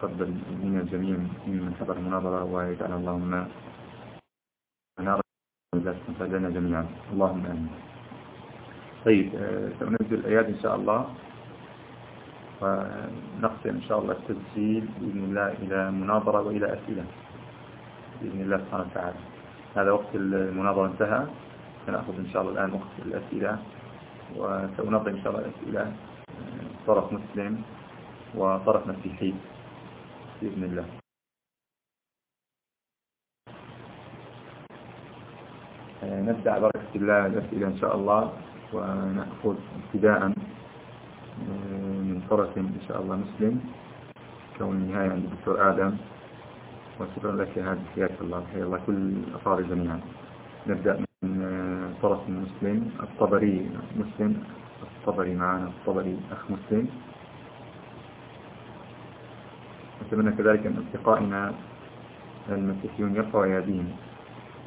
يتقبل منا الجميع ممن حضر المناظرة ويجعل اللهم نار لنا جميعا. اللهم آمين. طيب آه، سأنزل الآيات إن شاء الله. ونقسم إن شاء الله التسجيل بإذن الله إلى مناظرة وإلى أسئلة بإذن الله سبحانه وتعالى. هذا وقت المناظرة انتهى. سنأخذ إن شاء الله الآن وقت الأسئلة. وسأنظم إن شاء الله الأسئلة. طرف مسلم وطرف مسيحي. بإذن الله. نبدأ بركة الله الأسئلة إن شاء الله ونأخذ ابتداء من طرف إن شاء الله مسلم كون النهاية عند الدكتور آدم. وشكرا لك هذه حياك الله حيا الله كل الأفاضل جميعا. نبدأ من طرف مسلم الطبري مسلم الطبري معنا الطبري أخ مسلم. أتمنى كذلك أن أصدقائنا المسيحيون يرفعوا أيديهم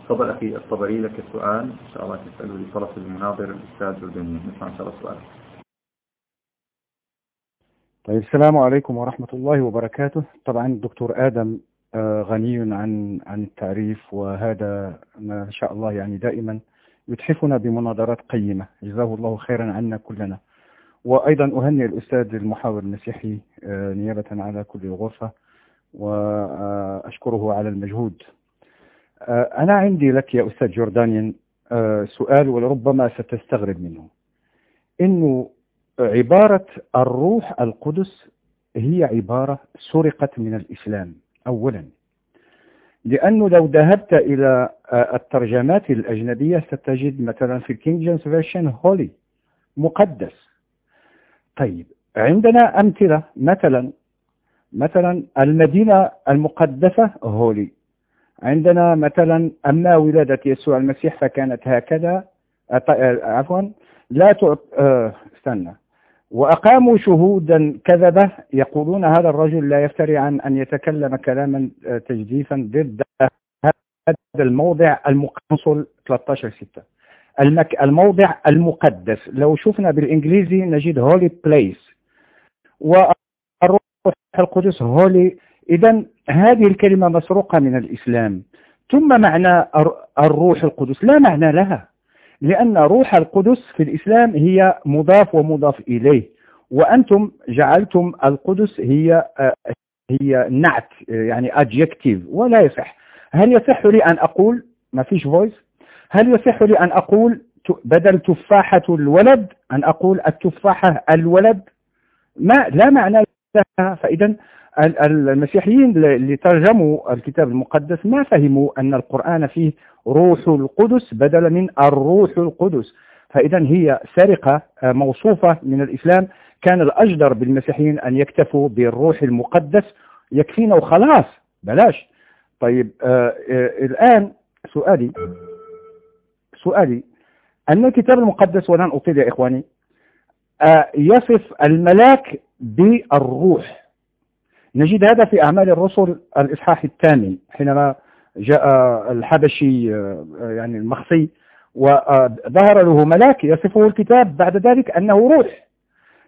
تفضل أخي الطبري لك السؤال إن شاء الله تسأله لطرف المناظر الأستاذ جرداني نسمع إن شاء الله السؤال طيب السلام عليكم ورحمة الله وبركاته. طبعا الدكتور آدم آه، غني عن عن التعريف وهذا ما شاء الله يعني دائما يتحفنا بمناظرات قيمة. جزاه الله خيرا عنا كلنا. وأيضا أهنئ الأستاذ المحاور المسيحي آه، نيابة على كل الغرفة وأشكره على المجهود. آه، أنا عندي لك يا أستاذ جوردانيان سؤال ولربما ستستغرب منه. إنه عبارة الروح القدس هي عبارة سرقت من الإسلام أولا. لأنه لو ذهبت إلى آه، الترجمات الأجنبية ستجد مثلا في ال King James Version holy مقدس. طيب عندنا أمثلة. مثلا مثلا المدينة المقدسة holy. عندنا مثلا أما ولادة يسوع المسيح فكانت هكذا. آه، آه، عفوا. لا تعط استنى. وأقاموا شهودا كذبة يقولون هذا الرجل لا يفتري عن أن يتكلم كلاما آه، تجديفا ضد هذا الموضع المقنصل 13 6 المك... الموضع المقدس. لو شفنا بالإنجليزي نجد هولي بليس والروح القدس هولي إذا هذه الكلمة مسروقة من الإسلام. ثم معنى الروح القدس. لا معنى لها. لأن روح القدس في الإسلام هي مضاف ومضاف إليه. وأنتم جعلتم القدس هي هي نعت يعني adjective. ولا يصح. هل يصح لي أن أقول؟ ما فيش voice هل يصح لي أن أقول بدل تفاحة الولد أن أقول التفاحة الولد؟ ما لا معنى لها. فإذا المسيحيين اللي ترجموا الكتاب المقدس ما فهموا أن القرآن فيه روح القدس بدلا من الروح القدس. فإذا هي سرقة آه، موصوفة من الإسلام. كان الأجدر بالمسيحيين أن يكتفوا بالروح المقدس. يكفينا وخلاص بلاش. طيب آه آه الآن سؤالي. سؤالي. أن الكتاب المقدس ولن أطيل يا إخواني آه يصف الملاك بالروح. نجد هذا في أعمال الرسل الإصحاح الثامن حينما جاء الحبشي آه، يعني المخصي وظهر له ملاك يصفه الكتاب بعد ذلك أنه روح.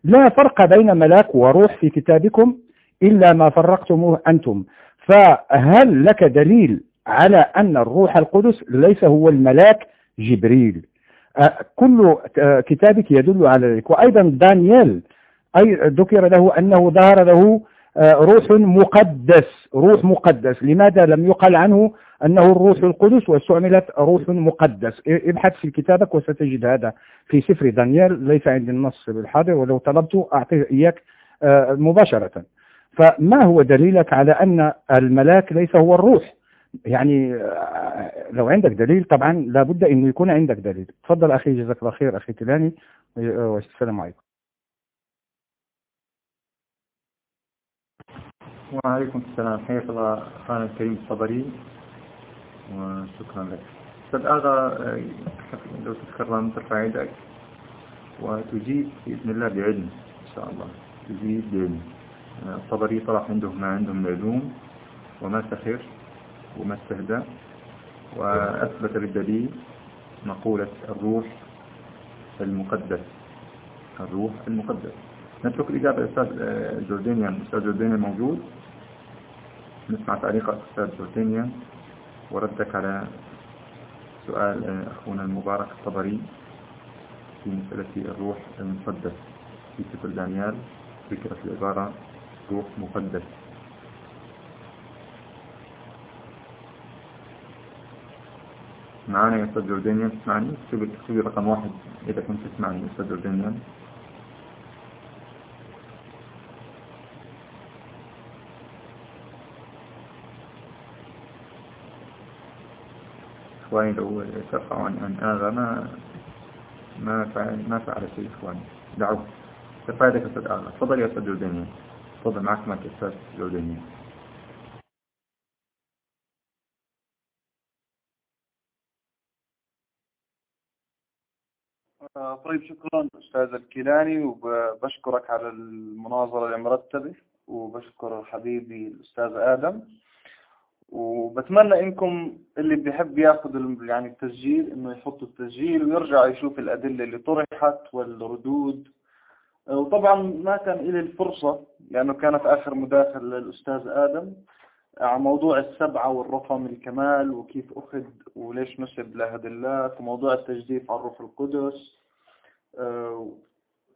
لا فرق بين ملاك وروح في كتابكم إلا ما فرقتموه أنتم. فهل لك دليل على أن الروح القدس ليس هو الملاك جبريل. كل كتابك يدل على ذلك. وأيضا دانيال أي ذكر له أنه ظهر له روح مقدس روح مقدس. لماذا لم يقل عنه أنه الروح القدس واستعملت روح مقدس؟ ابحث في كتابك وستجد هذا في سفر دانيال. ليس عندي النص بالحاضر ولو طلبته أعطيه إياك مباشرة. فما هو دليلك على أن الملاك ليس هو الروح؟ يعني آه، لو عندك دليل طبعا لابد أنه يكون عندك دليل. تفضل أخي جزاك الله خير أخي تلاني. والسلام عليكم. وعليكم السلام. حياك الله خان الكريم الصبري وشكرا لك. أستاذ آغا لو تتكرم ترفع يدك وتجيب بإذن الله بعلم إن شاء الله. تجيب بعلم. الصبري طرح عنده ما عنده من علوم وما سخر وما استهدى وأثبت بالدليل مقولة الروح المقدس. الروح المقدس. نترك الإجابة أستاذ جوردينيان. أستاذ جوردينيان موجود. نسمع تعليق الأستاذ جوردينيا وردك على سؤال أخونا المبارك الطبري في مسألة الروح المقدس. في سفر دانيال ذكرت العبارة روح مقدس. معانا يا أستاذ جوردينيان تسمعني؟ اكتبي رقم واحد إذا كنت تسمعني يا أستاذ جوردينيان إخواني لو ترفعوا عن آغا ما ما فعل ما فعل شيء إخواني؟ دعوه. تفادك أستاذ آغا تفضل يا أستاذ جوردينيان تفضل معك معك أستاذ جوردينيان طيب شكرا أستاذ الكيلاني وبشكرك على المناظرة المرتبة وبشكر حبيبي الأستاذ آدم. وبتمنى إنكم اللي بيحب ياخذ يعني التسجيل إنه يحط التسجيل ويرجع يشوف الأدلة اللي طرحت والردود. وطبعا ما كان لي الفرصة لأنه كانت آخر مداخلة للأستاذ آدم على موضوع السبعة والرقم الكمال وكيف أخذ وليش نسب لهدلات وموضوع التجديف على الروح القدس.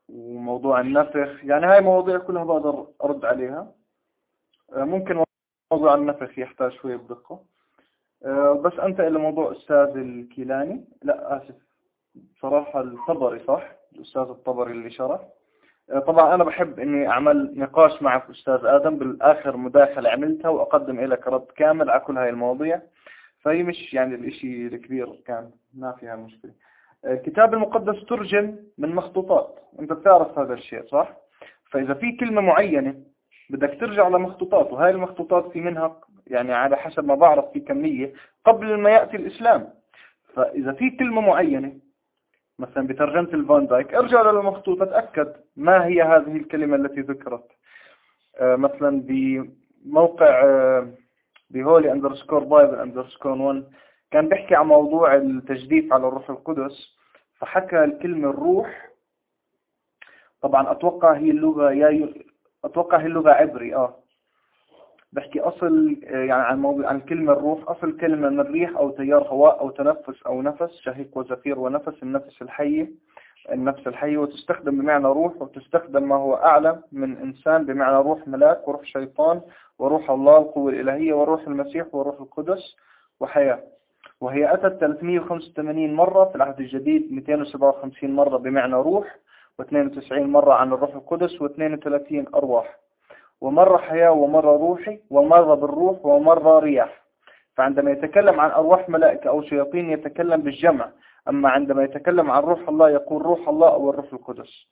وموضوع النفخ يعني هاي مواضيع كلها بقدر أرد عليها. ممكن موضوع النفخ يحتاج شوية بدقة أه بس أنت إلى موضوع أستاذ الكيلاني. لا آسف. صراحة الطبري صح؟ الأستاذ الطبري اللي شرح. أه طبعا أنا بحب إني أعمل نقاش معك أستاذ آدم. بالآخر مداخلة عملتها وأقدم لك رد كامل على كل هاي المواضيع. فهي مش يعني الإشي الكبير كان ما فيها مشكلة. الكتاب المقدس ترجم من مخطوطات. أنت بتعرف هذا الشيء صح؟ فإذا في كلمة معينة بدك ترجع لمخطوطات وهاي المخطوطات في منها يعني على حسب ما بعرف في كمية قبل ما يأتي الإسلام. فإذا في كلمة معينة مثلا بترجمة الفان دايك ارجع للمخطوطة تأكد ما هي هذه الكلمة التي ذكرت. آه مثلا بموقع آه ب holy underscore bible underscore 1 كان بيحكي عن موضوع التجديف على الروح القدس فحكى الكلمة الروح. طبعا أتوقع هي اللغة يا أتوقع هي اللغة عبري آه. بحكي أصل يعني عن موضوع عن الكلمة الروح. أصل كلمة من ريح أو تيار هواء أو تنفس أو نفس شهيق وزفير ونفس النفس الحية النفس الحية وتستخدم بمعنى روح وتستخدم ما هو أعلى من إنسان بمعنى روح ملاك وروح شيطان وروح الله القوة الإلهية وروح المسيح وروح القدس وحياة. وهي أتت 385 مرة في العهد الجديد 257 مرة بمعنى روح و92 مرة عن الروح القدس و32 أرواح. ومرة حياة ومرة روحي ومرة بالروح ومرة رياح. فعندما يتكلم عن أرواح ملائكة أو شياطين يتكلم بالجمع أما عندما يتكلم عن روح الله يقول روح الله أو الروح القدس.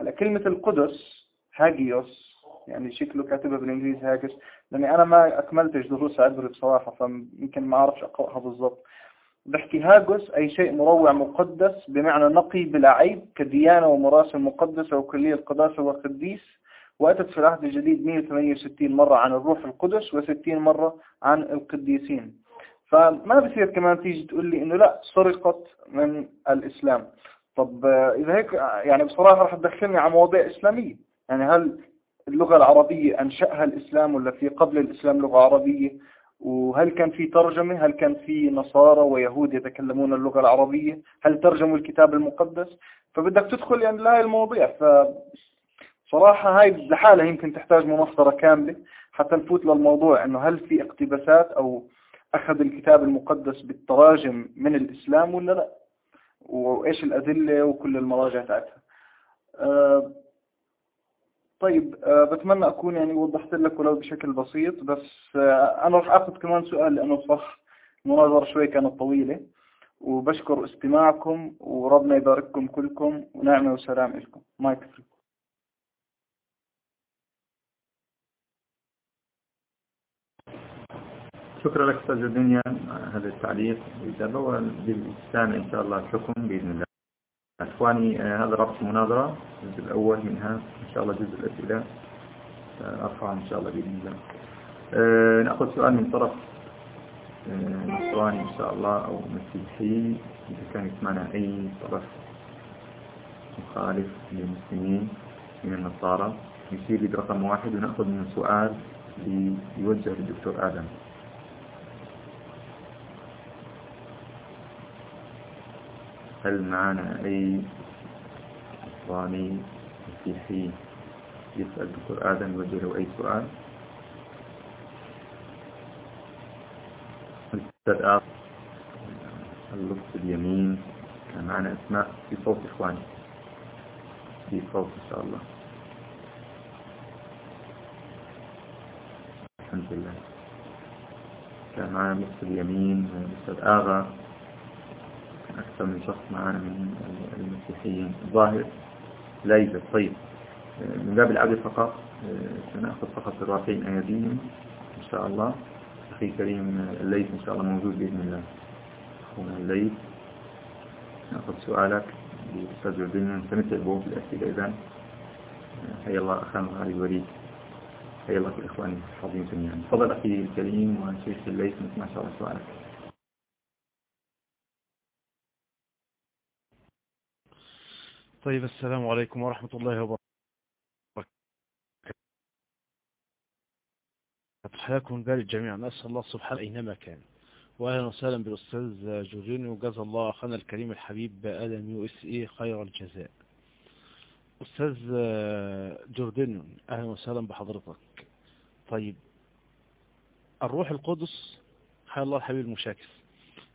هلا كلمة القدس هاجيوس يعني شكله كاتبها بالإنجليزي هاجيوس لأني أنا ما أكملتش دروس عبري بصراحة فيمكن ما أعرفش أقرأها بالضبط. بحكي هاجوس أي شيء مروع مقدس بمعنى نقي بلا عيب كديانة ومراسم مقدسة وكلية القداسة والقديس. وأتت في العهد الجديد 168 مرة عن الروح القدس و60 مرة عن القديسين. فما بصير كمان تيجي تقول لي إنه لا سرقت من الإسلام. طب إذا هيك يعني بصراحة رح تدخلني على مواضيع إسلامية. يعني هل اللغة العربية أنشأها الإسلام ولا في قبل الإسلام لغة عربية؟ وهل كان في ترجمة؟ هل كان في نصارى ويهود يتكلمون اللغة العربية؟ هل ترجموا الكتاب المقدس؟ فبدك تدخل يعني لهي المواضيع. ف صراحة هاي لحالها يمكن تحتاج منصرة كاملة حتى نفوت للموضوع إنه هل في اقتباسات أو أخذ الكتاب المقدس بالتراجم من الإسلام ولا لا؟ وإيش الأدلة وكل المراجع تاعتها؟ أه طيب أه بتمنى أكون يعني وضحت لك ولو بشكل بسيط بس أه أنا راح أخذ كمان سؤال لأنه صح المناظرة شوي كانت طويلة. وبشكر استماعكم وربنا يبارككم كلكم ونعمة وسلام لكم مايك شكرا لك أستاذ الدنيا هذا التعليق. والإجابة وبالسامع إن شاء الله الحكم بإذن الله. أخواني هذا ربط مناظرة الجزء الأول منها. إن شاء الله جزء الأسئلة. أرفع إن شاء الله بإذن الله. أه نأخذ سؤال من طرف نصراني إن شاء الله أو مسيحي. إذا كان يسمعنا أي طرف مخالف للمسلمين من النصارى. يشير برقم واحد ونأخذ من سؤال يوجه للدكتور آدم. هل معنا أي إخواني مسيحي يسأل الدكتور آدم يوجه له أي سؤال الأستاذ اللص اليمين كان معنا أسماء في صوت إخواني. في صوت إن شاء الله. الحمد لله. كان معنا اللص اليمين الأستاذ آغا. أكثر من شخص معنا من المسيحيين. الظاهر لا يوجد طيب. من باب العدل فقط سنأخذ فقط الرافعين أيديهم إن شاء الله. أخي كريم الليث إن شاء الله موجود بإذن الله. أخونا الليث نأخذ سؤالك لأستاذ جردين سنتع بوم في الأسئلة إذن. حيا الله أخانا علي الوليد حيا الله الإخوان الحاضرين جميعا. تفضل أخي الكريم وشيخ الليث نسمع شاء الله سؤالك. طيب السلام عليكم ورحمة الله وبركاته. حياكم بارك جميعا. أسأل الله سبحانه أينما كان. وأهلا وسهلا بالأستاذ جوردينيان وجزا الله أخانا الكريم الحبيب آدم USA خير الجزاء. أستاذ جوردينيان أهلا وسهلا بحضرتك. طيب الروح القدس حيا الله الحبيب المشاكس.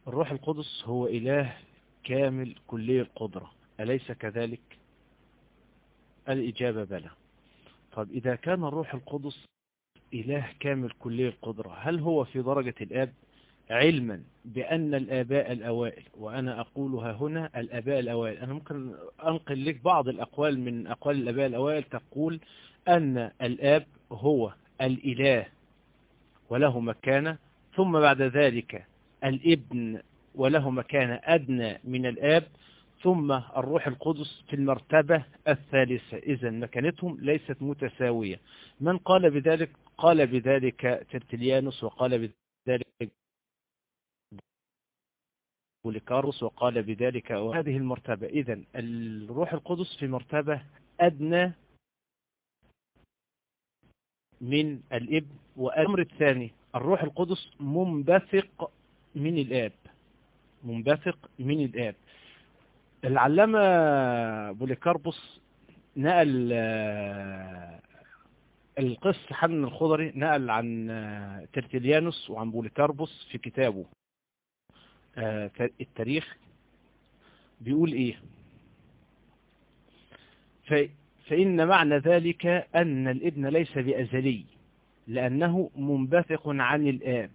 الروح القدس هو إله كامل كلي القدرة أليس كذلك؟ الإجابة بلى. طب إذا كان الروح القدس إله كامل كلي القدرة هل هو في درجة الآب؟ علما بأن الآباء الأوائل وأنا أقولها هنا الآباء الأوائل. أنا ممكن أنقل لك بعض الأقوال من أقوال الآباء الأوائل تقول أن الآب هو الإله وله مكانة ثم بعد ذلك الابن وله مكانة أدنى من الآب ثم الروح القدس في المرتبة الثالثة. إذا مكانتهم ليست متساوية. من قال بذلك؟ قال بذلك ترتليانوس وقال بذلك بوليكاروس وقال بذلك هذه المرتبة. إذا الروح القدس في مرتبة أدنى من الإبن. والأمر الثاني الروح القدس منبثق من الآب. منبثق من الآب. العلامة بوليكاربوس نقل القس حنن الخضري نقل عن ترتليانوس وعن بوليكاربوس في كتابه التاريخ بيقول إيه؟ فإن معنى ذلك أن الابن ليس بأزلي لأنه منبثق عن الآب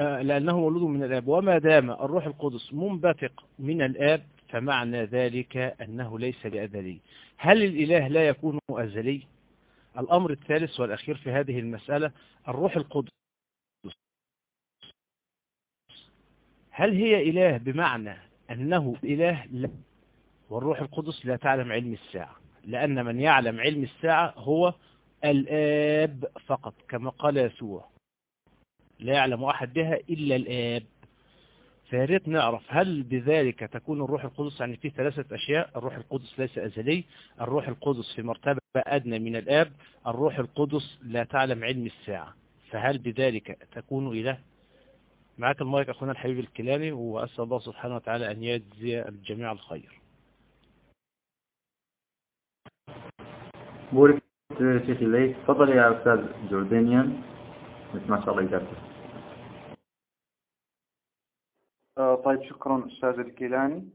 لأنه مولود من الآب. وما دام الروح القدس منبثق من الآب فمعنى ذلك أنه ليس بأزلي هل الإله لا يكون أزلي الأمر الثالث والأخير في هذه المسألة الروح القدس. هل هي إله بمعنى أنه إله؟ لا. والروح القدس لا تعلم علم الساعة لأن من يعلم علم الساعة هو الآب فقط كما قال يسوع. لا يعلم أحد بها إلا الآب. فياريت نعرف هل بذلك تكون الروح القدس يعني في ثلاثة أشياء الروح القدس ليس أزلي الروح القدس في مرتبة أدنى من الآب الروح القدس لا تعلم علم الساعة. فهل بذلك تكون إله معك المايك أخونا الحبيب الكلامي وأسأل الله سبحانه وتعالى أن يجزي الجميع الخير. بورك شيخ الليث تفضل يا أستاذ جوردانيان نسمع شاء الله إجابتك آه طيب شكرا أستاذ الكيلاني.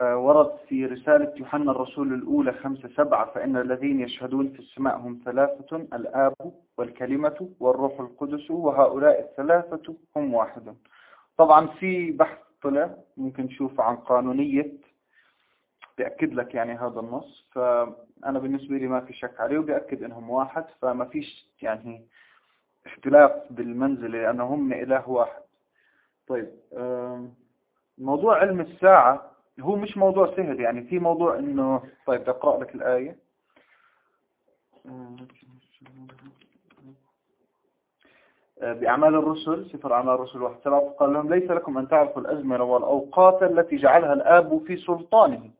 آه ورد في رسالة يوحنا الرسول الأولى خمسة سبعة فإن الذين يشهدون في السماء هم ثلاثة الآب والكلمة والروح القدس وهؤلاء الثلاثة هم واحد. طبعا في بحث طلع ممكن نشوف عن قانونية بيأكد لك يعني هذا النص. فأنا بالنسبة لي ما في شك عليه وبيأكد إنهم واحد فما فيش يعني اختلاف بالمنزلة لأنهم إله واحد. طيب موضوع علم الساعة هو مش موضوع سهل يعني في موضوع إنه طيب بدي اقرا لك الآية. بأعمال الرسل سفر أعمال الرسل واحد سبعة. قال لهم ليس لكم أن تعرفوا الأزمنة والأوقات التي جعلها الآب في سلطانه.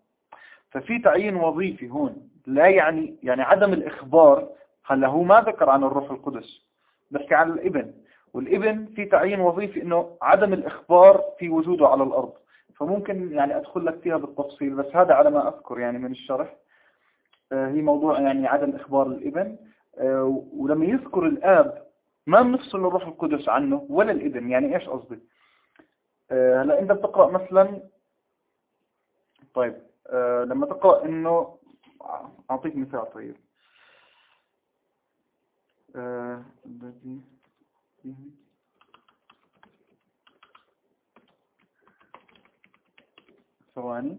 ففي تعيين وظيفي هون لا يعني يعني عدم الإخبار. هلا هو ما ذكر عن الروح القدس بحكي عن الإبن. والإبن في تعيين وظيفي إنه عدم الإخبار في وجوده على الأرض. فممكن يعني أدخل لك فيها بالتفصيل بس هذا على ما أذكر يعني من الشرح. آه، هي موضوع يعني عدم إخبار الإبن. آه، ولما يذكر الآب ما بنفصل الروح القدس عنه ولا الإبن. يعني إيش قصدي؟ آه، هلا إنت بتقرأ مثلا طيب لما تقرأ إنه أعطيك مثال طيب. ثواني.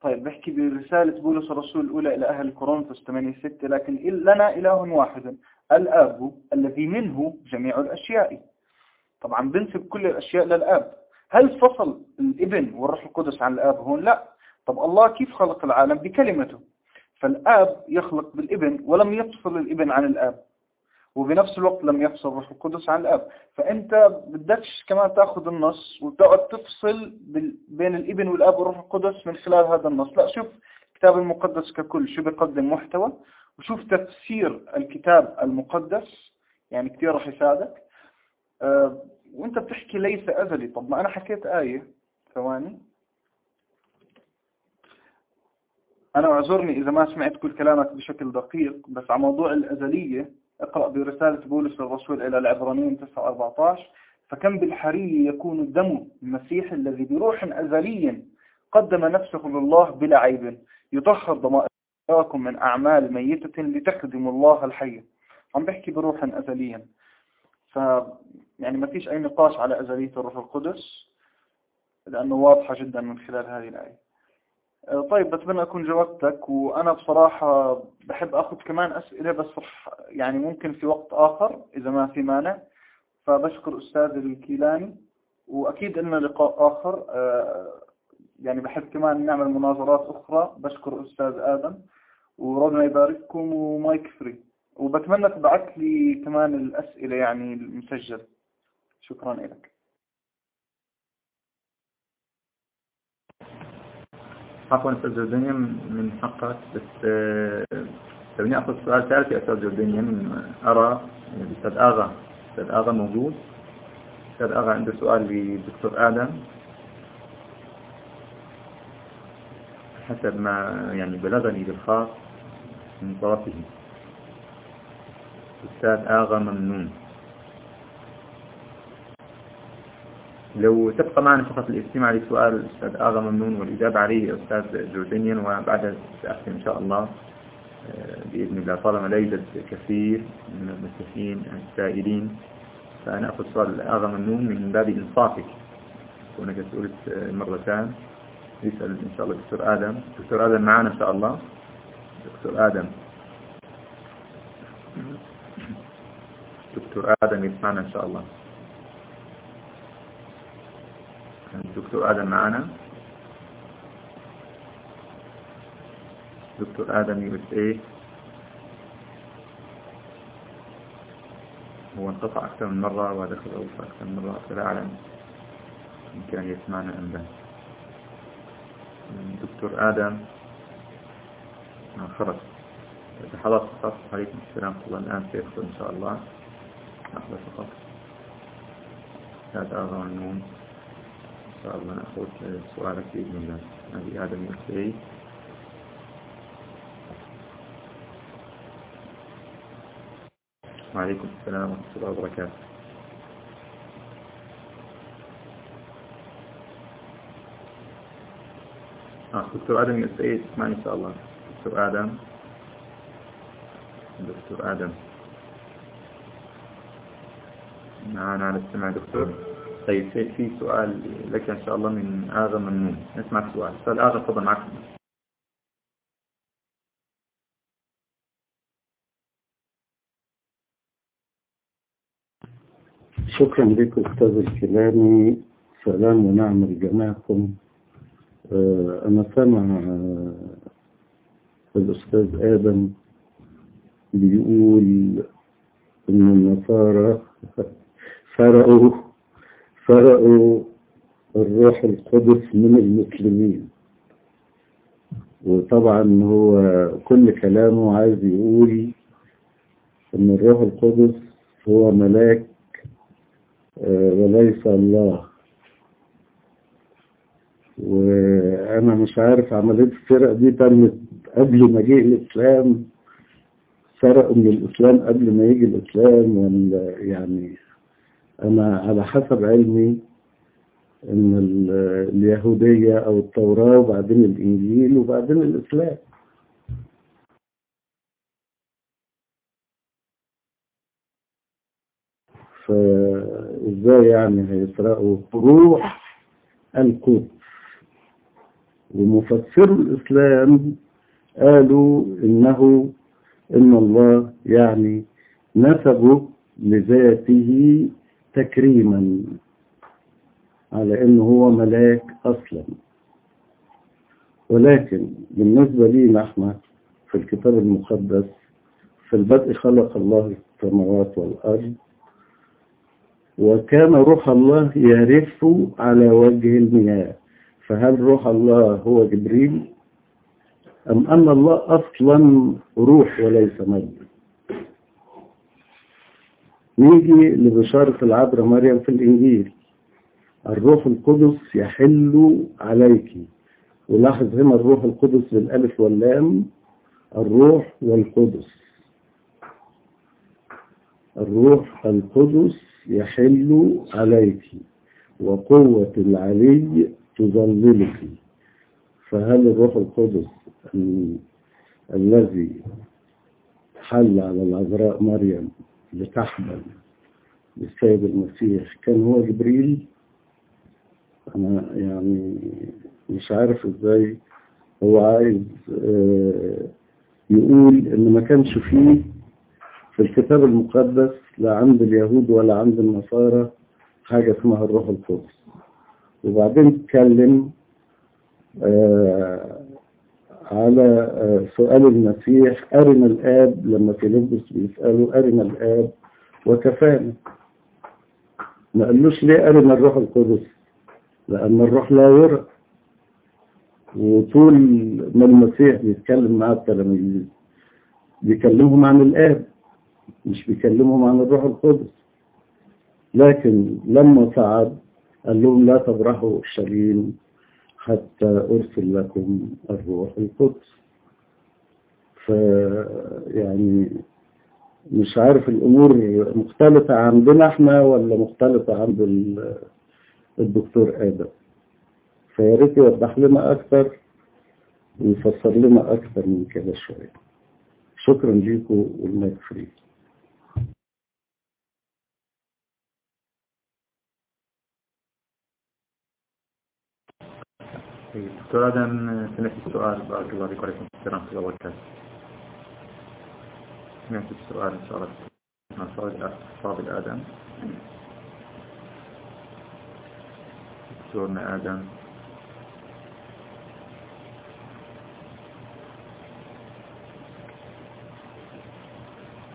طيب بحكي برسالة بولس الرسول الأولى إلى أهل كورنثوس 8 6 لكن لنا إله واحد الآب الذي منه جميع الأشياء. طبعا بنسب كل الأشياء للآب. هل فصل الإبن والروح القدس عن الآب هون؟ لا. طب الله كيف خلق العالم بكلمته؟ فالآب يخلق بالإبن ولم يفصل الإبن عن الآب. وبنفس الوقت لم يفصل الروح القدس عن الأب. فأنت بدكش كمان تأخذ النص وتقعد تفصل بين الإبن والأب والروح القدس من خلال هذا النص. لا شوف الكتاب المقدس ككل شو بيقدم؟ محتوى. وشوف تفسير الكتاب المقدس يعني كثير رح يساعدك. أه وأنت بتحكي ليس أزلي. طب ما أنا حكيت آية. ثواني. أنا أعذرني إذا ما سمعت كل كلامك بشكل دقيق بس على موضوع الأزلية اقرأ برسالة بولس الرسول إلى العبرانيين 9-14 فكم بالحري يكون الدم المسيح الذي بروح أزلي قدم نفسه لله بلا عيب. يطهر ضمائركم من أعمال ميتة لتخدم الله الحي. عم بحكي بروح أزليا ف يعني ما فيش أي نقاش على أزلية الروح القدس لأنه واضحة جدا من خلال هذه الآية. طيب بتمنى أكون جاوبتك وأنا بصراحة بحب أخذ كمان أسئلة بس يعني ممكن في وقت آخر إذا ما في مانع. فبشكر أستاذ الكيلاني وأكيد لنا لقاء آخر. آه، يعني بحب كمان نعمل مناظرات أخرى. بشكر أستاذ آدم وربنا يبارككم ومايك فري. وبتمنى تبعث لي كمان الأسئلة يعني المسجل شكرا لك عفوا أستاذ جوردانيا من حقك. بس خليني أخذ سؤال ثالث يا أستاذ جوردانيا أرى الأستاذ آغا أستاذ آغا موجود. أستاذ آغا عنده سؤال للدكتور آدم. حسب ما يعني بلغني بالخاص من طرفه. أستاذ آغا ممنون. لو تبقى معنا فقط الاستماع لسؤال الأستاذ آغا ممنون والإجابة عليه أستاذ جوردينيان وبعدها سأختم إن شاء الله آه، بإذن الله. طالما لا يوجد كثير من المستفين السائلين فأنا أخذ سؤال آغا ممنون من باب إنصافك كونك سئلت آه، مرتان يسأل إن شاء الله دكتور آدم. دكتور آدم معنا إن شاء الله. دكتور آدم. دكتور آدم يسمعنا إن شاء الله. دكتور آدم معنا دكتور آدم USA هو انقطع أكثر من مرة ودخل أوفى أكثر من مرة فلا أعلم إن كان يسمعنا أم لا. دكتور آدم خرج. لحظات فقط عليكم السلام. الله الآن سيدخل إن شاء الله. لحظة فقط. هذا أغرى النون شاء الله نأخذ سؤالك بإذن الله. هذه آدم السعيد وعليكم السلام ورحمة الله وبركاته. آه دكتور آدم السعيد اسمعني إن شاء الله. دكتور آدم. دكتور آدم. معنا على السمع دكتور. طيب في, سؤال لك إن شاء الله من آغا ممنون نسمع السؤال سؤال. آغا تفضل معك. شكرا لك أستاذ الكلامي. سلام ونعم لجميعكم آه، أنا سامع آه، الأستاذ آدم بيقول إن النصارى فرقوا فرقوا الروح القدس من المسلمين. وطبعا هو كل كلامه عايز يقول إن الروح القدس هو ملاك آه، وليس الله. وأنا مش عارف عملية السرقة دي تمت قبل ما جه الإسلام سرقوا من الإسلام قبل ما يجي الإسلام ولا يعني أنا على حسب علمي ال- اليهودية أو التوراة وبعدين الإنجيل وبعدين الإسلام. فإزاي يعني هيسرقوا روح القدس؟ ومفسر الإسلام قالوا إنه إن الله يعني نسبه لذاته تكريما. على انه هو ملاك أصلا. ولكن بالنسبة لي إحنا في الكتاب المقدس في البدء خلق الله السماوات والأرض وكان روح الله يرف على وجه المياه. فهل روح الله هو جبريل؟ أم أن الله أصلا روح وليس مجد؟ نيجي لبشارة العذراء مريم في الإنجيل. الروح القدس يحل عليك. ولاحظ هنا الروح القدس بالألف واللام. الروح والقدس. الروح القدس يحل عليك. وقوة العلي تظللك فهل الروح القدس ال- الذي حل على العذراء مريم لتحمل للسيد المسيح. كان هو جبريل. أنا يعني مش عارف إزاي هو عايز آه، يقول إن ما كانش فيه في الكتاب المقدس لا عند اليهود ولا عند النصارى حاجة اسمها الروح القدس. وبعدين اتكلم آه، على آه، سؤال المسيح أرنا الآب؟ لما فيلبس بيسأله أرنا الآب؟ وكفانا. ما قالوش ليه أرنا الروح القدس؟ لأن الروح لا يرى. وطول ما المسيح بيتكلم مع التلاميذ بيكلمهم عن الآب مش بيكلمهم عن الروح القدس. لكن لما صعد قال لهم لا تبرحوا اورشليم حتى أرسل لكم الروح القدس. ف يعني مش عارف الأمور مختلفة عندنا إحنا ولا مختلفة عند ال- الدكتور آدم. فيا ريت يوضح لنا أكتر ويفسر لنا أكتر من كده شوية. شكرا ليكم والمايك دكتور آدم سمعت السؤال بارك الله فيك وعليكم السلام ورحمة الله وبركاته. سمعت السؤال إن شاء الله مع فاضل آدم دكتورنا آدم.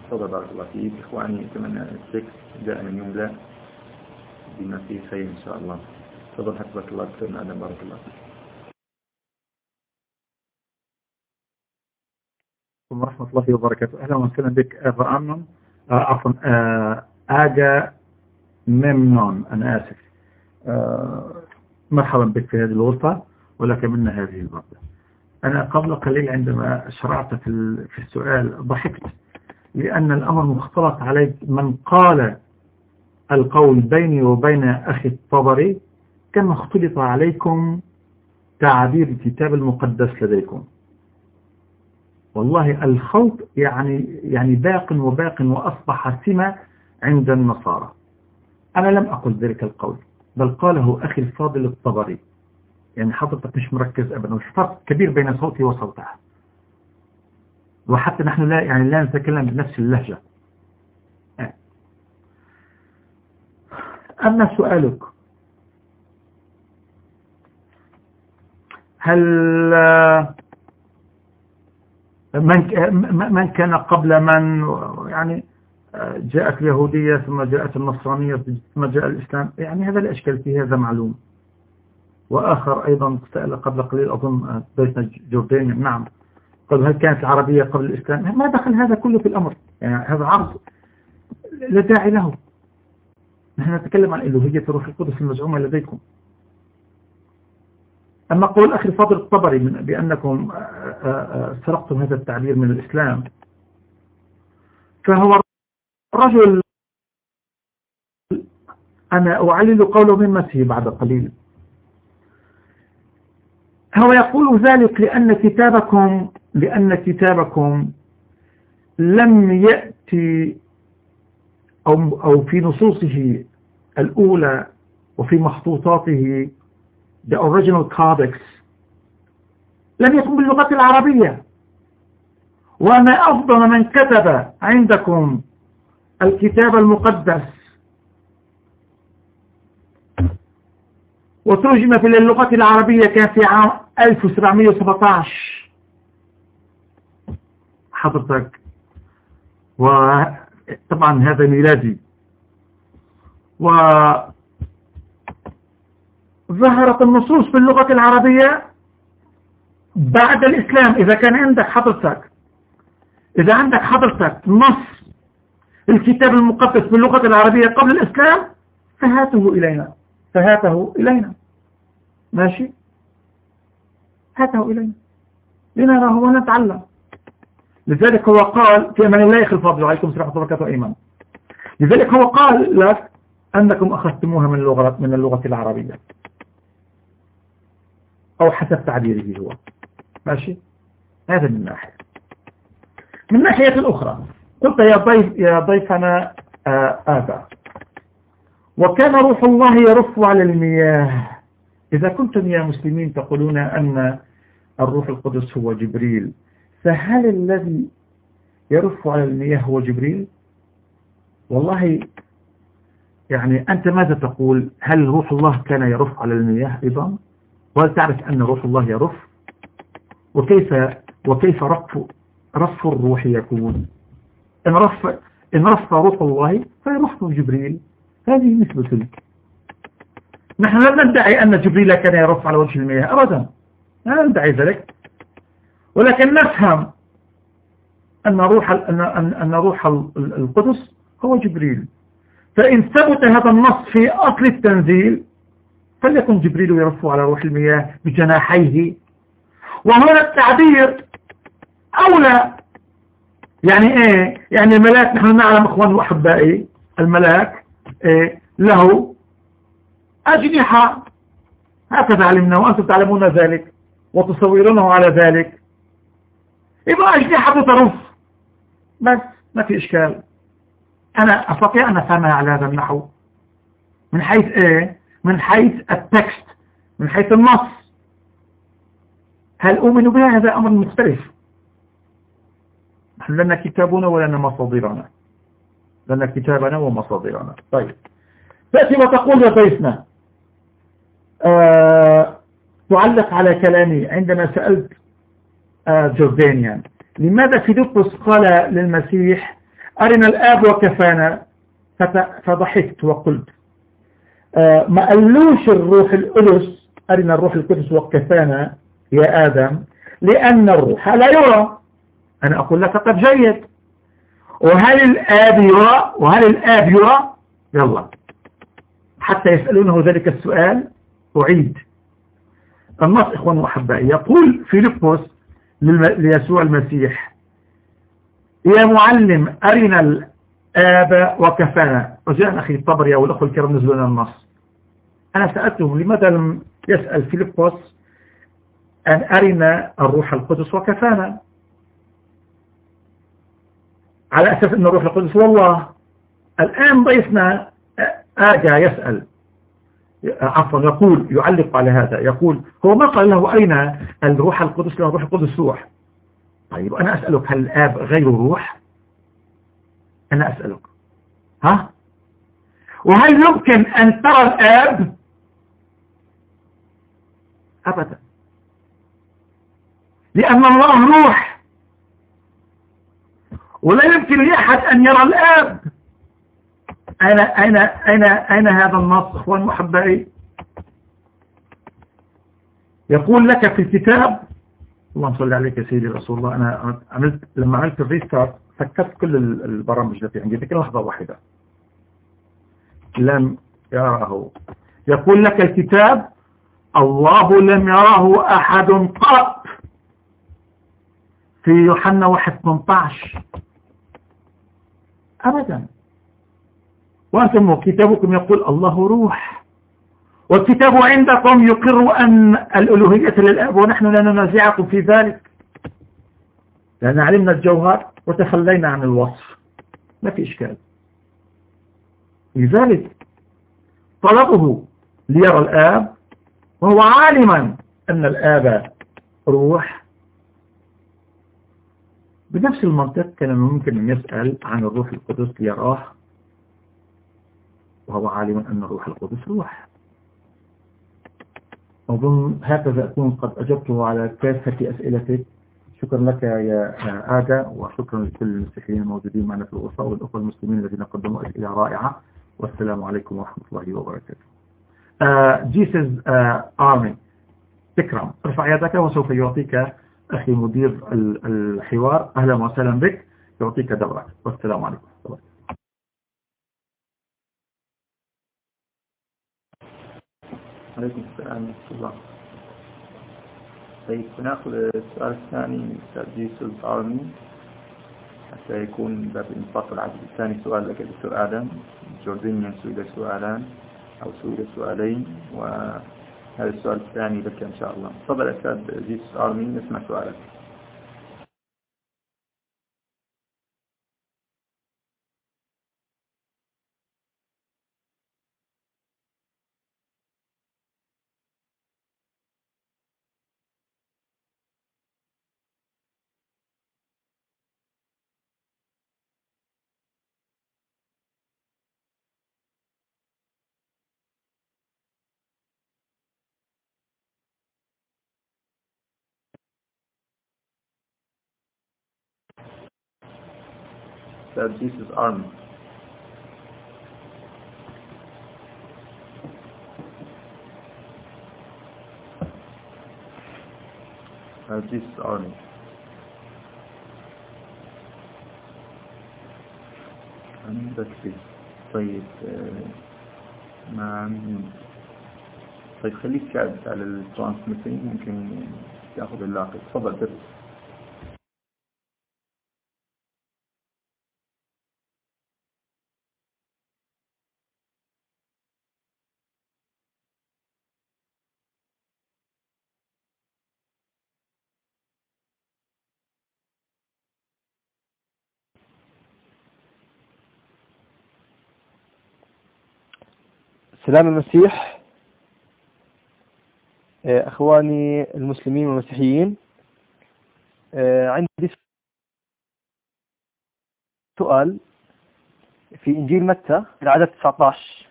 تفضل بارك الله فيك. إخواني أتمنى السكس دائما يملأ بما فيه خير إن شاء الله. تفضل حفظك الله دكتورنا آدم بارك الله فيك. ورحمة الله وبركاته. أهلا وسهلا بك أبا أمنون آه، عفوا آه، آجا ممنون أنا آسف. آه، مرحبا بك في هذه الغرفة ولك منا هذه الغرفة. أنا قبل قليل عندما شرعت في في السؤال ضحكت لأن الأمر مختلط علي من قال القول بيني وبين أخي الطبري كما اختلط عليكم تعابير الكتاب المقدس لديكم. والله الخوض يعني يعني باق وباق وأصبح سمة عند النصارى. أنا لم أقل ذلك القول بل قاله أخي الفاضل الطبري. يعني حضرتك مش مركز أبدا وش فرق كبير بين صوتي وصوتها وحتى نحن لا يعني لا نتكلم بنفس اللهجة. أما سؤالك. هل من من كان قبل من؟ يعني جاءت اليهودية ثم جاءت النصرانية ثم جاء الإسلام. يعني هذا الأشكال في هذا معلوم. وآخر أيضا سأل قبل قليل أظن بيتنا جوردانيا. نعم. قال هل كانت العربية قبل الإسلام؟ ما دخل هذا كله في الأمر. يعني هذا عرض لا داعي له. نحن نتكلم عن إلوهية روح القدس المزعومة لديكم. أما قول أخي فاضل الطبري من بأنكم آه، آه، آه، سرقتم هذا التعبير من الإسلام. فهو رجل أنا أعلل قوله من مسيح بعد قليل. هو يقول ذلك لأن كتابكم لأن كتابكم لم يأتي أو, أو في نصوصه الأولى وفي مخطوطاته the original codex لم يكن باللغة العربية. وما أفضل من كتب عندكم الكتاب المقدس. وترجم في اللغة العربية كان في عام 1717 حضرتك. وطبعا هذا ميلادي. وظهرت النصوص في اللغة العربية بعد الإسلام. إذا كان عندك حضرتك إذا عندك حضرتك نص الكتاب المقدس باللغة العربية قبل الإسلام فهاته إلينا. فهاته إلينا. ماشي؟ هاته إلينا. لنراه ونتعلم لذلك هو قال في أمان الله يخل فضل عليكم سرحة وبركاته أيمان لذلك هو قال لك أنكم أخذتموها من اللغة, من اللغة العربية. أو حسب تعبيره هو. ماشي؟ هذا من ناحية. من ناحية أخرى قلت يا ضيف يا ضيفنا آه، آبا وكان روح الله يرف على المياه. إذا كنتم يا مسلمين تقولون أن الروح القدس هو جبريل فهل الذي يرف على المياه هو جبريل؟ والله يعني أنت ماذا تقول؟ هل روح الله كان يرف على المياه أيضا؟ وهل تعرف أن روح الله يرف؟ وكيف وكيف رف رف الروح يكون؟ إن رف إن رف روح الله فيرف جبريل. هذه نسبة تلك نحن لا ندعي أن جبريل كان يرف على وجه المياه أبدا. لا ندعي ذلك. ولكن نفهم أن روح أن روح القدس هو جبريل. فإن ثبت هذا النص في أصل التنزيل فليكن جبريل يرف على روح المياه بجناحيه. وهنا التعبير أولى. يعني إيه؟ يعني الملاك نحن نعلم أخوان وأحبائي الملاك إيه؟ له أجنحة. هكذا علمنا وأنتم تعلمون ذلك وتصورونه على ذلك. يبقى أجنحة ترف. بس ما في إشكال. أنا أستطيع أن أفهمها على هذا النحو. من حيث إيه؟ من حيث التكست من حيث النص. هل أؤمن بها؟ هذا أمر مختلف. نحن لنا كتابنا ولنا مصادرنا؟ لنا كتابنا ومصادرنا. طيب. تأتي وتقول يا ضيفنا أه تعلق على كلامي عندما سألت أه جوردانيان لماذا فيلبس قال للمسيح أرنا الآب وكفانا؟ فضحكت وقلت ما قالوش الروح القدس أرنا الروح القدس وكفانا يا آدم لأن الروح لا يرى. أنا أقول لك قد جيد. وهل الآب يرى؟ وهل الآب يرى؟ يلا. حتى يسألونه ذلك السؤال أعيد. النص إخوان وأحبائي يقول فيلبس ليسوع المسيح يا معلم أرنا الآب وكفانا. وجاء أخي الطبري أو الأخوة الكرام نزلوا لنا النص. أنا سألتهم لماذا لم يسأل فيلبس أن أرنا الروح القدس وكفانا؟ على أساس أن الروح القدس والله الآن ضيفنا آجى يسأل عفوا يقول يعلق على هذا يقول هو ما قال له أين الروح القدس؟ له روح القدس روح. طيب أنا أسألك هل الآب غير روح؟ أنا أسألك. ها؟ وهل يمكن أن ترى الآب أبدا. لأن الله روح ولا يمكن لأحد أن يرى الآب. أين, أين, أين, أين هذا النص أخوان محبائي؟ يقول لك في الكتاب اللهم صل عليك يا سيدي رسول الله أنا عملت لما عملت الريستارت سكرت كل البرامج التي عندي لكن لحظة واحدة. لم يراه. يقول لك الكتاب الله لم يراه أحد قط في يوحنا 1 أبدا. وأنتم كتابكم يقول الله روح. والكتاب عندكم يقر أن الألوهية للأب ونحن لا ننازعكم في ذلك. لأن علمنا الجوهر وتخلينا عن الوصف. ما في إشكال. لذلك طلبه ليرى الآب وهو عالما أن الآب روح. بنفس المنطق كان ممكن أن يسأل عن الروح القدس ليراه. وهو عالم أن الروح القدس روح. أظن هكذا أكون قد أجبته على كافة أسئلتك. شكرا لك يا آدى وشكرا لكل المسيحيين الموجودين معنا في الغرفة والأخوة المسلمين الذين قدموا أسئلة رائعة. والسلام عليكم ورحمة الله وبركاته. جيسز آرمي تكرم ارفع يدك وسوف يعطيك أخي مدير الحوار. أهلا وسهلا بك. يعطيك دورك. والسلام عليكم. عليكم السلام ورحمة الله. طيب ناخذ السؤال الثاني من أستاذ جيسوس آرمي حتى يكون باب الانفاق العدد الثاني سؤال لك دكتور آدم. جوردينيان سئل سؤالان. أو سئل سؤالين وهذا السؤال الثاني لك إن شاء الله. تفضل أستاذ جيسوس آرمي نسمع سؤالك. That Jesus army. Uh, Jesus army. بس طيب ما طيب خليك شاد على الترانسميتنج ممكن ياخذ اللاقي تفضل درس سلام المسيح. آه، أخواني المسلمين والمسيحيين آه، عندي سؤال في إنجيل متى؟ العدد 19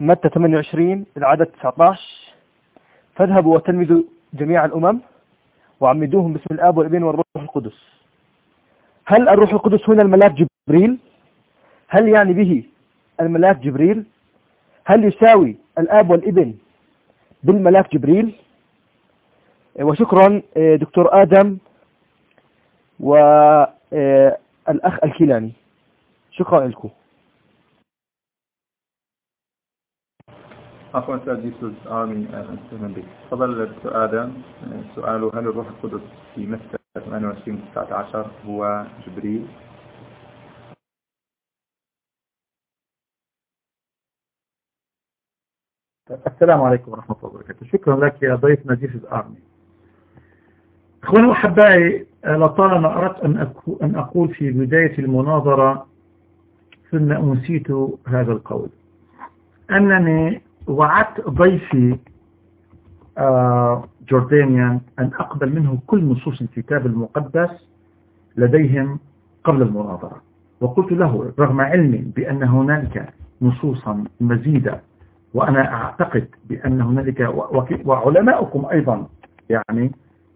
متى 28 العدد 19 فاذهبوا وتلمذوا جميع الأمم وعمدوهم باسم الآب والابن والروح القدس. هل الروح القدس هنا الملاك جبريل؟ هل يعني به الملاك جبريل؟ هل يساوي الآب والابن بالملاك جبريل؟ وشكرا دكتور آدم والأخ الكيلاني. شكرا لكم. عفوا آمين أهلا بك تفضل آدم سؤاله هل الروح القدس في متى 28 19 هو جبريل؟ السلام عليكم ورحمة الله وبركاته. شكرا لك يا ضيفنا جيسز آرمي أخواني وأحبائي لطالما أردت أن, أن أقول في بداية المناظرة ثم أنسيت هذا القول. أنني وعدت ضيفي آه، جوردانيا أن أقبل منه كل نصوص الكتاب المقدس لديهم قبل المناظرة. وقلت له رغم علمي بأن هنالك نصوصا مزيدة وأنا أعتقد بأن هنالك وعلماؤكم أيضا يعني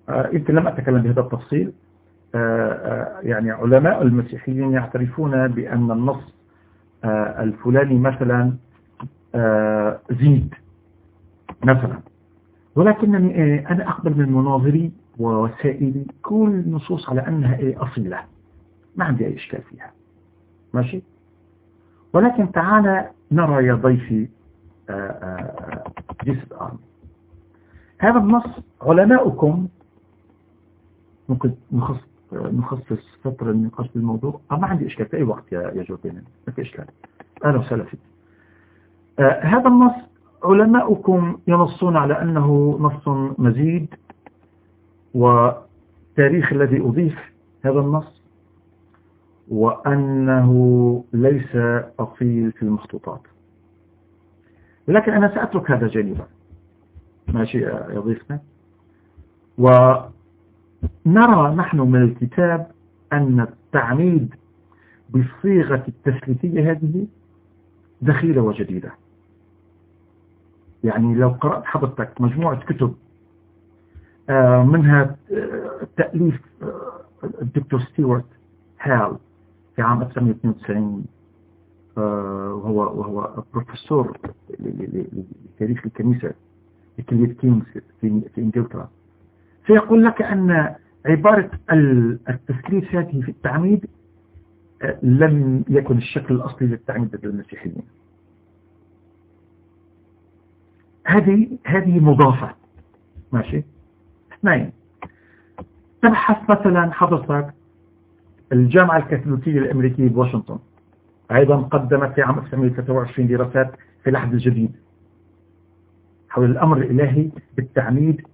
آه، يمكن لم أتكلم بهذا التفصيل آه، يعني علماء المسيحيين يعترفون بأن النص الفلاني مثلا زيد مثلا. ولكنني إيه أنا أقبل من مناظري ووسائلي كل نصوص على أنها إيه أصيلة. ما عندي أي إشكال فيها. ماشي؟ ولكن تعالى نرى يا ضيفي آه، آه، جسد آرمي هذا النص علماؤكم. ممكن نخص نخصص فترة للنقاش بالموضوع ما عندي إشكال في أي وقت يا يا جوبين ما في إشكال. أهلا وسهلا فيك. آه هذا النص علماؤكم ينصون على أنه نص مزيد وتاريخ الذي أضيف هذا النص وأنه ليس أصيل في المخطوطات. لكن أنا سأترك هذا جانبا. ماشي يا ضيفنا. ونرى نحن من الكتاب أن التعميد بالصيغة التثليثية هذه دخيلة وجديدة. يعني لو قرأت حضرتك مجموعة كتب آه، منها آه، تأليف آه، الدكتور ستيوارت هال في عام 1992 وهو وهو بروفيسور لتاريخ الكنيسة في كلية كينغز في في إنجلترا. سيقول لك أن عبارة التثليث هذه في التعميد لم يكن الشكل الأصلي للتعميد لدى المسيحيين هذه هذه مضافة. ماشي؟ اثنين. تبحث مثلا حضرتك الجامعة الكاثوليكية الأمريكية بواشنطن أيضا قدمت في عام 1923 دراسات في العهد الجديد. حول الأمر الإلهي بالتعميد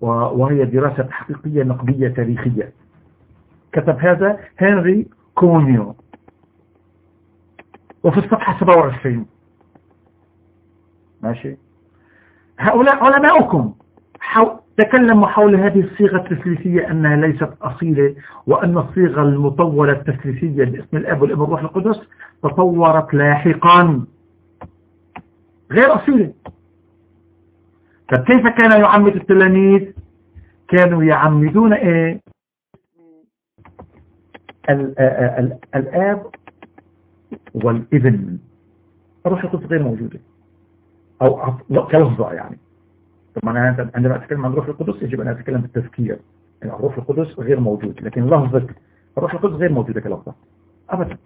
وهي دراسة حقيقية نقدية تاريخية. كتب هذا هنري كونيو. وفي الصفحة 27 ماشي؟ هؤلاء علماؤكم. تكلموا حول هذه الصيغة التثليثية أنها ليست أصيلة وأن الصيغة المطولة التثليثية باسم الأب والابن والروح القدس تطورت لاحقا. غير أصيلة. فكيف كان يعمد التلاميذ؟ كانوا يعمدون إيه؟ الآب والابن. الروح القدس غير موجودة. أو كلفظة يعني. طب أنا عندما أتكلم عن الروح القدس يجب أن أتكلم بالتذكير. يعني الروح القدس غير موجود لكن لفظة الروح القدس غير موجودة كلفظة أبدا.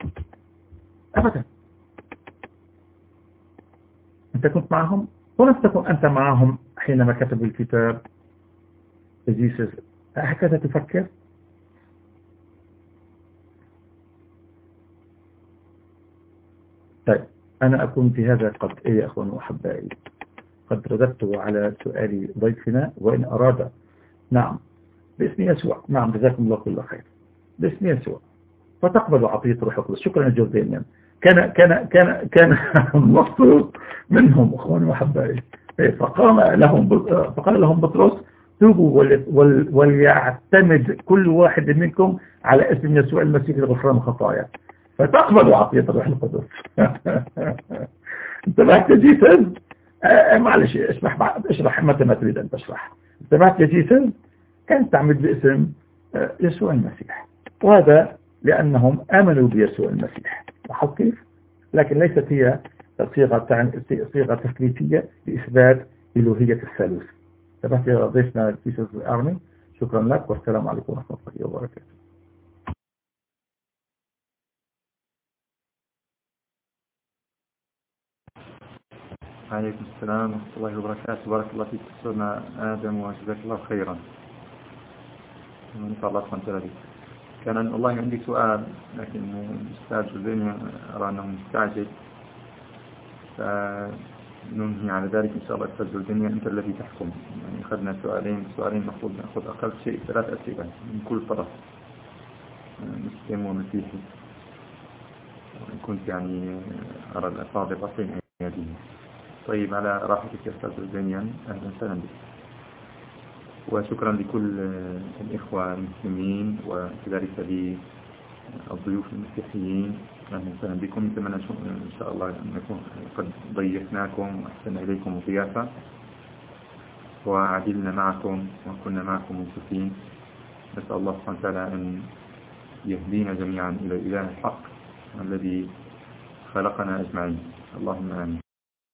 أبدا. أنت كنت معهم؟ ولم تكن أنت معهم حينما كتبوا الكتاب. جيسس هكذا تفكر؟ طيب. أنا أكون في هذا قد إيه يا أخوان وأحبائي؟ قد رددت على سؤال ضيفنا وإن أراد. نعم. باسم يسوع. نعم جزاكم الله كل خير. باسم يسوع. فتقبلوا عطية روح القدس. شكرا جزيلا كان كان كان كان مطلوب منهم اخواني وأحبائي. فقام لهم فقال لهم بطرس توبوا وليعتمد كل واحد منكم على اسم يسوع المسيح لغفران الخطايا فتقبلوا عطية الروح القدس. انتبهت يا جيسن آه معلش اشرح اشرح متى ما تريد ان تشرح انتبهت يا جيسن كانت تعمد باسم آه، يسوع المسيح. وهذا لأنهم آمنوا بيسوع المسيح. لاحظت كيف؟ لكن ليست هي صيغة صيغة تثليثية لإثبات إلوهية الثالوث. انتبهت يا ضيفنا كيسوس أرمي؟ شكرا لك والسلام عليكم ورحمة الله وبركاته. عليكم السلام ورحمة الله وبركاته. بارك الله فيك أستاذنا آدم وجزاك الله خيرا. ونفع الله سبحانه وتعالى كان والله عندي سؤال لكن الأستاذ جزيني أرى أنه مستعجل. فننهي على ذلك إن شاء الله. أستاذ جزيني أنت الذي تحكم. يعني أخذنا سؤالين سؤالين المفروض نأخذ أقل شيء ثلاث أسئلة من كل طرف. مسلم ومسيحي. وإن كنت يعني أرى رفعين أيديهم طيب على راحتك يا أستاذ الجنيان أهلا وسهلا بك. وشكرا لكل الإخوة المسلمين وكذلك للضيوف المسيحيين. أهلا وسهلا بكم. نتمنى إن شاء الله أن نكون قد ضيفناكم وأحسن إليكم الضيافة. وعدلنا معكم وكنا معكم منصفين. نسأل الله سبحانه وتعالى أن يهدينا جميعا إلى إله الحق الذي خلقنا أجمعين. اللهم آمين.